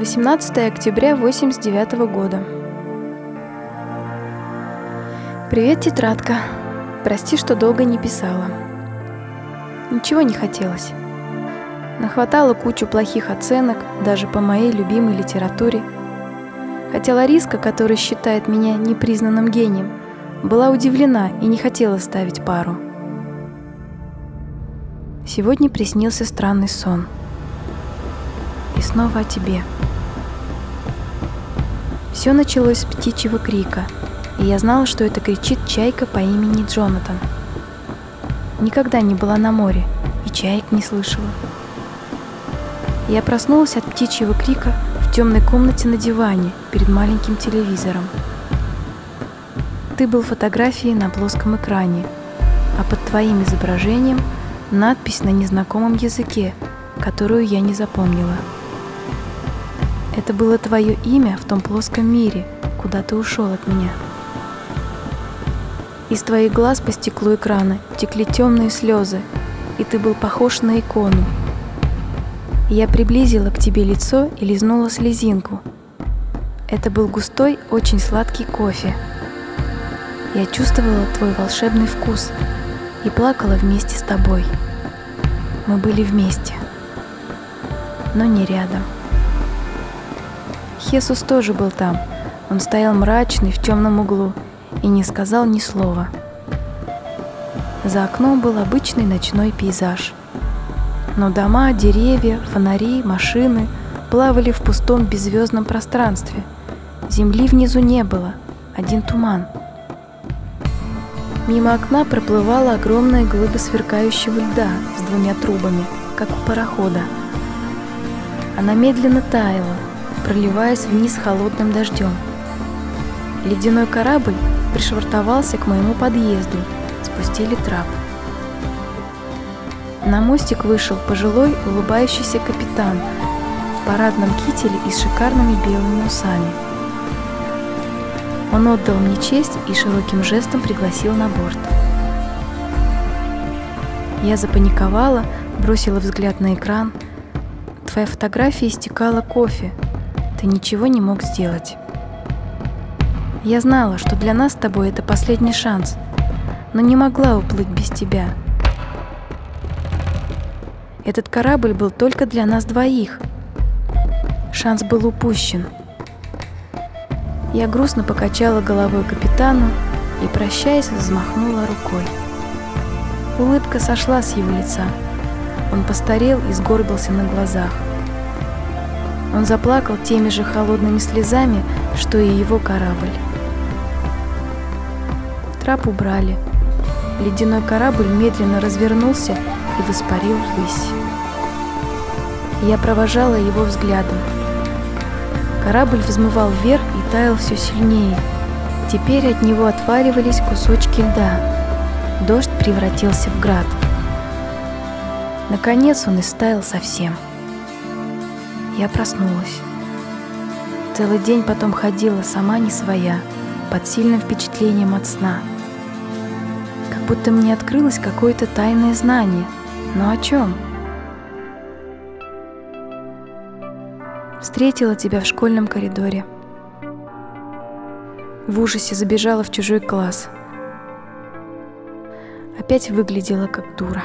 18 октября 89 года. Привет, тетрадка. Прости, что долго не писала. Ничего не хотелось. Нахватала кучу плохих оценок, даже по моей любимой литературе. Хотя Лариска, которая считает меня непризнанным гением, была удивлена и не хотела ставить пару. Сегодня приснился странный сон. И снова о тебе. Все началось с птичьего крика, и я знала, что это кричит чайка по имени Джонатан. Никогда не была на море, и чаек не слышала. Я проснулась от птичьего крика в темной комнате на диване перед маленьким телевизором. Ты был фотографией на плоском экране, а под твоим изображением надпись на незнакомом языке, которую я не запомнила. Это было твое имя в том плоском мире, куда ты ушел от меня. Из твоих глаз по стеклу экрана текли темные слезы, и ты был похож на икону. Я приблизила к тебе лицо и лизнула слезинку. Это был густой, очень сладкий кофе – я чувствовала твой волшебный вкус и плакала вместе с тобой. Мы были вместе, но не рядом. Хесус тоже был там. Он стоял мрачный в темном углу и не сказал ни слова. За окном был обычный ночной пейзаж. Но дома, деревья, фонари, машины плавали в пустом беззвездном пространстве. Земли внизу не было, один туман — Мимо окна проплывала огромная глыба сверкающего льда с двумя трубами, как у парохода. Она медленно таяла, проливаясь вниз холодным дождем. Ледяной корабль пришвартовался к моему подъезду, спустили трап. На мостик вышел пожилой улыбающийся капитан в парадном кителе и с шикарными белыми усами. Он отдал мне честь и широким жестом пригласил на борт. Я запаниковала, бросила взгляд на экран. Твоя фотография истекала кофе. Ты ничего не мог сделать. Я знала, что для нас с тобой это последний шанс, но не могла уплыть без тебя. Этот корабль был только для нас двоих. Шанс был упущен. Я грустно покачала головой капитану и, прощаясь, взмахнула рукой. Улыбка сошла с его лица. Он постарел и сгорбился на глазах. Он заплакал теми же холодными слезами, что и его корабль. Трап убрали. Ледяной корабль медленно развернулся и воспарил ввысь. Я провожала его взглядом. Корабль взмывал вверх и таял все сильнее. Теперь от него отваливались кусочки льда. Дождь превратился в град. Наконец он истаял совсем. Я проснулась. Целый день потом ходила сама не своя, под сильным впечатлением от сна. Как будто мне открылось какое-то тайное знание. Но о чем? Встретила тебя в школьном коридоре. В ужасе забежала в чужой класс. Опять выглядела как дура.